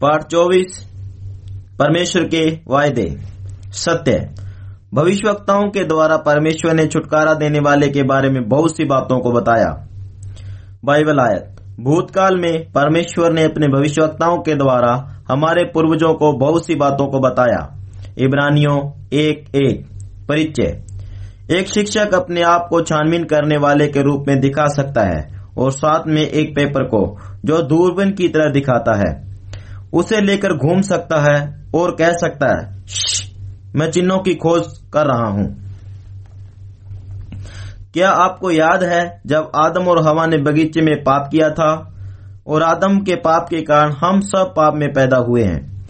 पाठ चौबीस, परमेश्वर के वायदे। सत्य। भविष्यवक्ताओं के द्वारा परमेश्वर ने छुटकारा देने वाले के बारे में बहुत सी बातों को बताया। बाइबल आयत। भूतकाल में परमेश्वर ने अपने भविष्यवक्ताओं के द्वारा हमारे पूर्वजों को बहुत सी बातों को बताया। इब्रानियों एक एक। परिचय। एक शिक्षक अपने आप को छानबीन करने वाले के रूप में दिखा सकता है और साथ में एक पेपर को जो दूरबीन की तरह दिखाता है। उसे लेकर घूम सकता है और कह सकता है मैं चिन्हों की खोज कर रहा हूँ। क्या आपको याद है जब आदम और हवा ने बगीचे में पाप किया था? और आदम के पाप के कारण हम सब पाप में पैदा हुए हैं।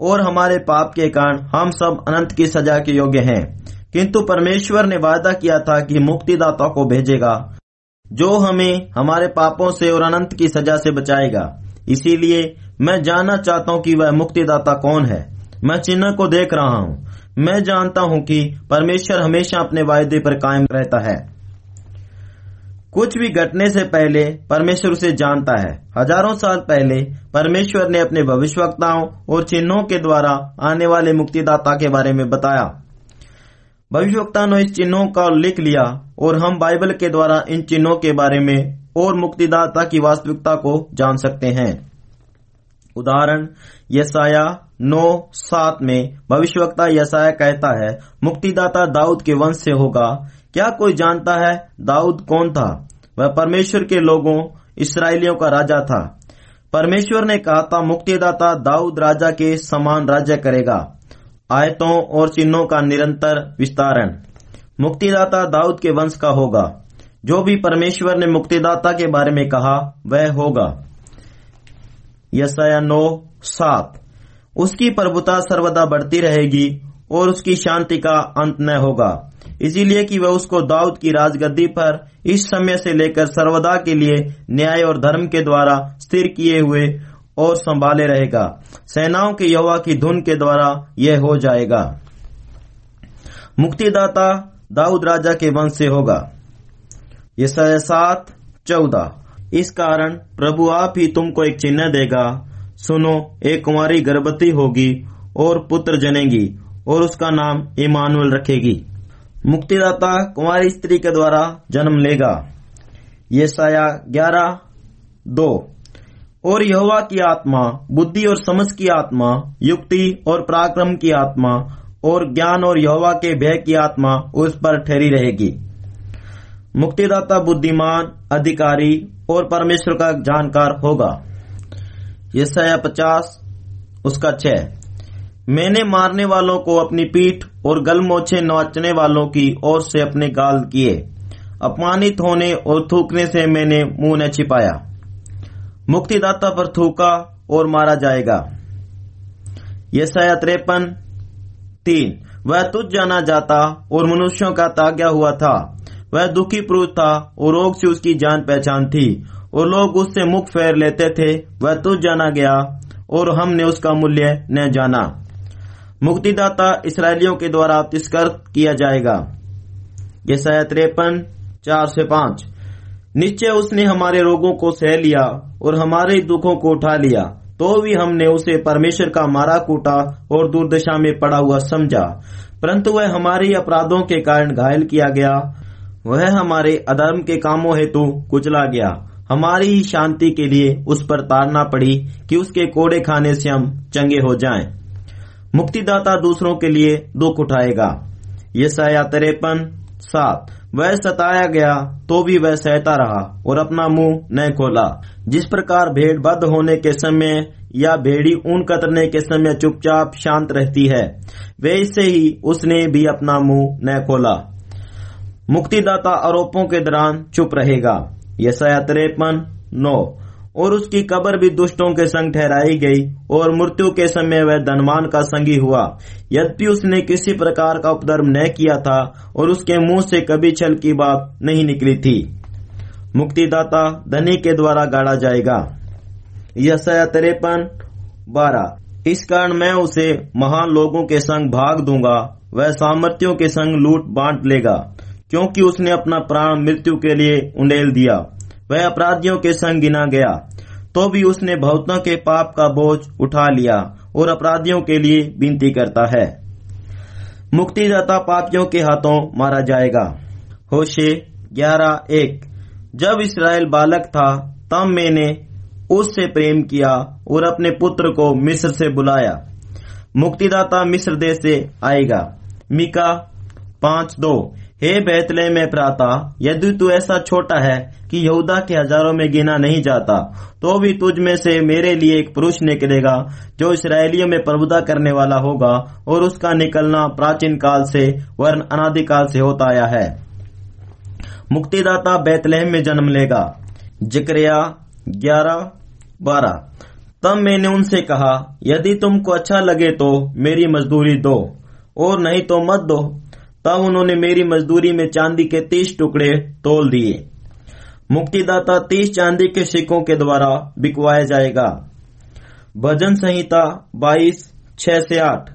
और हमारे पाप के कारण हम सब अनंत की सजा के योग्य हैं। किंतु परमेश्वर ने वादा किया था कि मुक्तिदाता को भेजेगा, जो हमें हमारे पापों से और अनंत की सजा से बचाएगा। इसीलिए मैं जानना चाहता हूँ कि वह मुक्तिदाता कौन है। मैं चिन्ह को देख रहा हूँ। मैं जानता हूँ कि परमेश्वर हमेशा अपने वायदे पर कायम रहता है। कुछ भी घटने से पहले परमेश्वर उसे जानता है। हज़ारों साल पहले परमेश्वर ने अपने भविष्यवक्ताओं और चिन्हों के द्वारा आने वाले मुक्तिदाता के बारे में बताया। भविष्यवक्ता ने इस चिन्हों का लिख लिया और हम बाइबल के द्वारा इन चिन्हों के बारे में और मुक्तिदाता की वास्तविकता को जान सकते हैं। उदाहरण, यसाया नौ सात में भविष्यवक्ता यसाया कहता है, मुक्तिदाता दाऊद के वंश से होगा। क्या कोई जानता है दाऊद कौन था? वह परमेश्वर के लोगों, इसराइलियों का राजा था। परमेश्वर ने कहा था, मुक्तिदाता दाऊद राजा के समान राज्य करेगा। आयतों और चिन्हों का निरंतर विस्तारण। मुक्तिदाता दाऊद के वंश का होगा। जो भी परमेश्वर ने मुक्तिदाता के बारे में कहा, वह होगा। यसाया नौ, सात। उसकी प्रभुता सर्वदा बढ़ती रहेगी और उसकी शांति का अंत न होगा। इसीलिए कि वह उसको दाऊद की राजगद्दी पर इस समय से लेकर सर्वदा के लिए न्याय और धर्म के द्वारा स्थिर किए हुए और संभाले रहेगा। सेनाओं के युवा की धुन के द्वारा यह हो जाएगा। मुक्तिदाता दाऊद राजा के वंश से होगा। ये सात, चौदह। इस कारण प्रभु आप ही तुमको एक चिन्ह देगा। सुनो, एक कुमारी गर्भवती होगी और पुत्र जनेगी और उसका नाम इमानुअल रखेगी। मुक्तिदाता कुमारी स्त्री के द्वारा जन्म लेगा। ये साया ग्यारह, दो। और यहोवा की आत्मा, बुद्धि और समझ की आत्मा, युक्ति और पराक्रम की आत्मा और ज्ञान और यहोवा के भय की आत्मा उस पर ठहरी रहेगी। मुक्तिदाता, बुद्धिमान, अधिकारी और परमेश्वर का जानकार होगा। यसाया पचास, उसका छह मैंने मारने वालों को अपनी पीठ और गलमोछे नोचने वालों की ओर से अपने गाल किए। अपमानित होने और थूकने से मैंने मुँह न छिपाया। मुक्तिदाता पर थूका और मारा जाएगा। यसाया त्रेपन, तीन। वह तुझ जाना जाता और मनुष्यों का ताग्या हुआ था। वह दुखी पुरुष था और रोग से उसकी जान पहचान थी और लोग उससे मुख फेर लेते थे। वह तुझ जाना गया और हमने उसका मूल्य न जाना। मुक्तिदाता इसराइलियों के द्वारा तिस्कर किया जाएगा। ये त्रेपन, चार से पाँच। निश्चय उसने हमारे रोगों को सह लिया और हमारे दुखों को उठा लिया तो भी हमने उसे परमेश्वर का मारा कूटा और दुर्दशा में पड़ा हुआ समझा। परंतु वह हमारे अपराधों के कारण घायल किया गया वह हमारे अधर्म के कामों हेतु कुचला गया। हमारी ही शांति के लिए उस पर तारना पड़ी कि उसके कोड़े खाने से हम चंगे हो जाएँ। मुक्तिदाता दूसरों के लिए दुख उठाएगा। ये साया तिरपन, सात। वह सताया गया तो भी वह सहता रहा और अपना मुँह न खोला। जिस प्रकार भेड़ बद होने के समय या भेड़ी ऊन कतरने के समय चुपचाप शांत रहती है वैसे ही उसने भी अपना मुँह न खोला। मुक्तिदाता आरोपों के दौरान चुप रहेगा। यसाया तिरपन, नौ। और उसकी कब्र भी दुष्टों के संग ठहराई गई और मृत्यु के समय वह धनवान का संगी हुआ। यद्यपि उसने किसी प्रकार का उपद्रव न किया था और उसके मुँह से कभी छल की बात नहीं निकली थी। मुक्तिदाता धनी के द्वारा गाड़ा जाएगा। यह तिरपन, बारह। इस कारण मैं उसे महान लोगों के संग भाग दूँगा, वह सामर्थ्यों के संग लूट बांट लेगा। क्योंकि उसने अपना प्राण मृत्यु के लिए उंडेल दिया, वह अपराधियों के संग गिना गया। तो भी उसने बहुतों के पाप का बोझ उठा लिया और अपराधियों के लिए विनती करता है। मुक्तिदाता पापियों के हाथों मारा जाएगा। होशे ग्यारह एक। जब इसराइल बालक था, तब मैंने उससे प्रेम किया और अपने पुत्र को मिस्र से बुलाया। मुक्तिदाता मिस्र देश से आएगा। मिका पाँच दो। हे बैतले में प्राता, यदि तू ऐसा छोटा है कि यहूदा के हज़ारों में गिना नहीं जाता तो भी तुझ में से मेरे लिए एक पुरुष निकलेगा, जो इसराइलियों में प्रभुता करने वाला होगा, और उसका निकलना प्राचीन काल से वर्ण अनादिकाल से होता आया है। मुक्तिदाता बैतलहम में जन्म लेगा। जिक्रिया ग्यारह, बारह। तब मैंने उनसे कहा, यदि तुमको अच्छा लगे तो मेरी मजदूरी दो, और नहीं तो मत दो। तब उन्होंने मेरी मजदूरी में चांदी के तीस टुकड़े तोल दिए। मुक्तिदाता तीस चांदी के सिक्कों के द्वारा बिकवाया जाएगा। भजन संहिता बाईस, छह से आठ।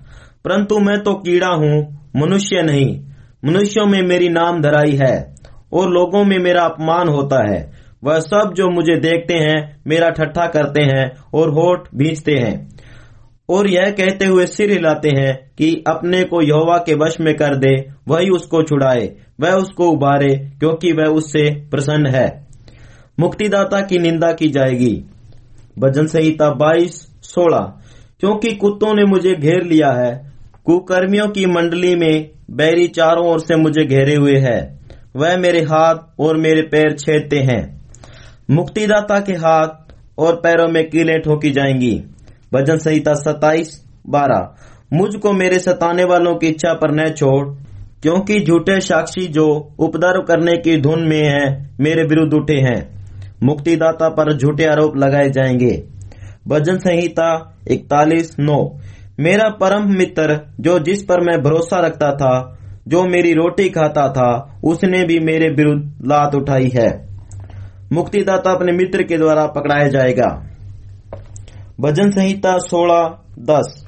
परंतु मैं तो कीड़ा हूँ, मनुष्य नहीं। मनुष्यों में मेरी नाम धराई है और लोगों में मेरा अपमान होता है। वह सब जो मुझे देखते हैं, मेरा ठट्ठा करते हैं और होठ भींचते हैं। और यह कहते हुए सिर हिलाते हैं कि अपने को यहोवा के वश में कर दे, वही उसको छुड़ाए, वह उसको उबारे, क्योंकि वह उससे प्रसन्न है। मुक्तिदाता की निंदा की जाएगी। भजन संहिता बाईस, सोलह। क्योंकि कुत्तों ने मुझे घेर लिया है, कुकर्मियों की मंडली में बैरी चारों ओर से मुझे घेरे हुए है, वह मेरे हाथ और मेरे पैर छेदते हैं। मुक्तिदाता के हाथ और पैरों में कीलें ठोकी जाएँगी। भजन संहिता सताइस बारह। मुझको मेरे सताने वालों की इच्छा पर न छोड़, क्योंकि झूठे साक्षी जो उपद्रव करने की धुन में है, मेरे विरुद्ध उठे हैं। मुक्तिदाता पर झूठे आरोप लगाए जाएँगे। भजन संहिता इकतालीस, नौ। मेरा परम मित्र जो जिस पर मैं भरोसा रखता था, जो मेरी रोटी खाता था, उसने भी मेरे विरुद्ध लात उठाई है। मुक्तिदाता अपने मित्र के द्वारा पकड़ाया जाएगा। भजन संहिता सोलह, दस।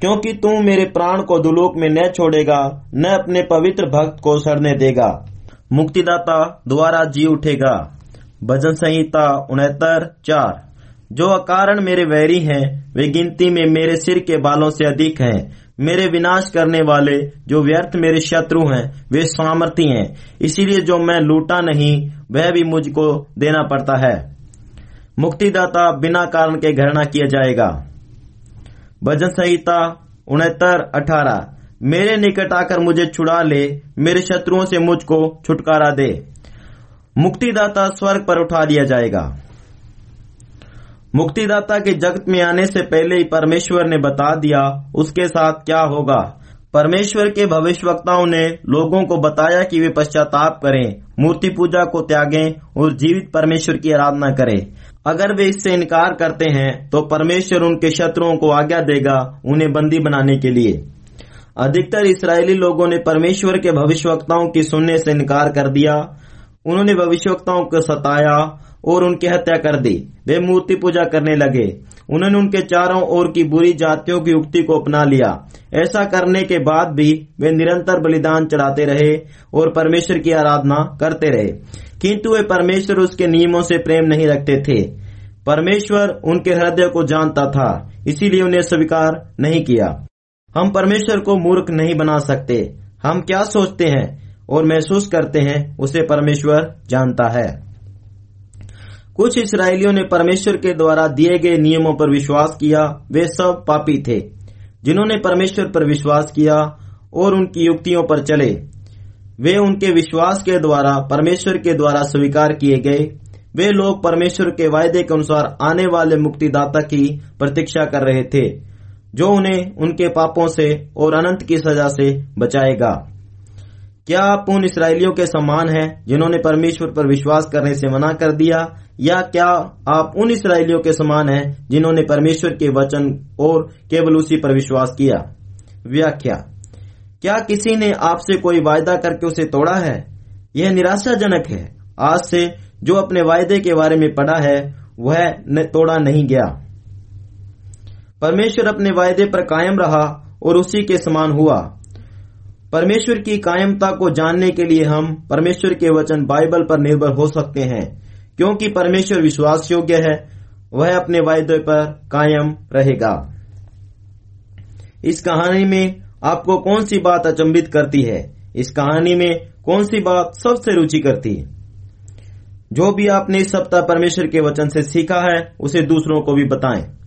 क्योंकि तू मेरे प्राण को दुलोक में न छोड़ेगा, न अपने पवित्र भक्त को सड़ने देगा। मुक्तिदाता द्वारा जी उठेगा। भजन संहिता उनहत्तर, चार। जो अकारण मेरे वैरी हैं, वे गिनती में मेरे सिर के बालों से अधिक हैं। मेरे विनाश करने वाले, जो व्यर्थ मेरे शत्रु हैं, वे सामर्थी हैं। इसीलिए जो मैं लूटा नहीं, वह भी मुझको देना पड़ता है। मुक्तिदाता बिना कारण के घृणा किया जाएगा। भजन संहिता उनहत्तर, अठारह। मेरे निकट आकर मुझे छुड़ा ले, मेरे शत्रुओं से मुझको छुटकारा दे। मुक्तिदाता स्वर्ग पर उठा लिया जाएगा। मुक्तिदाता के जगत में आने से पहले ही परमेश्वर ने बता दिया, उसके साथ क्या होगा। परमेश्वर के भविष्यवक्ताओं ने लोगों को बताया कि वे पश्चाताप करें, मूर्ति पूजा को त्यागें और जीवित परमेश्वर की आराधना करें। अगर वे इससे इनकार करते हैं तो परमेश्वर उनके शत्रुओं को आज्ञा देगा उन्हें बंदी बनाने के लिए। अधिकतर इसराइली लोगों ने परमेश्वर के भविष्यवक्ताओं की सुनने से इनकार कर दिया। उन्होंने भविष्यवक्ताओं को सताया और उनकी हत्या कर दी। वे मूर्ति पूजा करने लगे। उन्होंने उनके चारों ओर की बुरी जातियों की उक्ति को अपना लिया। ऐसा करने के बाद भी वे निरंतर बलिदान चढ़ाते रहे और परमेश्वर की आराधना करते रहे। किंतु वे परमेश्वर उसके नियमों से प्रेम नहीं रखते थे। परमेश्वर उनके हृदय को जानता था, इसीलिए उन्हें स्वीकार नहीं किया। हम परमेश्वर को मूर्ख नहीं बना सकते। हम क्या सोचते हैं और महसूस करते हैं, उसे परमेश्वर जानता है। कुछ इसराइलियों ने परमेश्वर के द्वारा दिए गए नियमों पर विश्वास किया, वे सब पापी थे। जिन्होंने परमेश्वर पर विश्वास किया और उनकी युक्तियों पर चले, वे उनके विश्वास के द्वारा, परमेश्वर के द्वारा स्वीकार किए गए। वे लोग परमेश्वर के वायदे के अनुसार आने वाले मुक्तिदाता की प्रतीक्षा कर रहे थे, जो उन्हें उनके पापों से और अनंत की सजा से बचाएगा। क्या आप उन इसराइलियों के समान हैं जिन्होंने परमेश्वर पर विश्वास करने से मना कर दिया? या क्या आप उन इसराइलियों के समान हैं जिन्होंने परमेश्वर के वचन और केवल उसी पर विश्वास किया? व्याख्या, क्या किसी ने आपसे कोई वायदा करके उसे तोड़ा है? यह निराशाजनक है। आज से जो अपने वायदे के बारे में पढ़ा है, वह तोड़ा नहीं गया। परमेश्वर अपने वायदे पर कायम रहा और उसी के समान हुआ। परमेश्वर की कायमता को जानने के लिए हम परमेश्वर के वचन बाइबल पर निर्भर हो सकते हैं, क्योंकि परमेश्वर विश्वास योग्य है, वह अपने वायदे पर कायम रहेगा। इस कहानी में आपको कौन सी बात अचंबित करती है? इस कहानी में कौन सी बात सबसे रुचि करती है? जो भी आपने इस सप्ताह परमेश्वर के वचन से सीखा है, उसे दूसरों को भी बताएँ।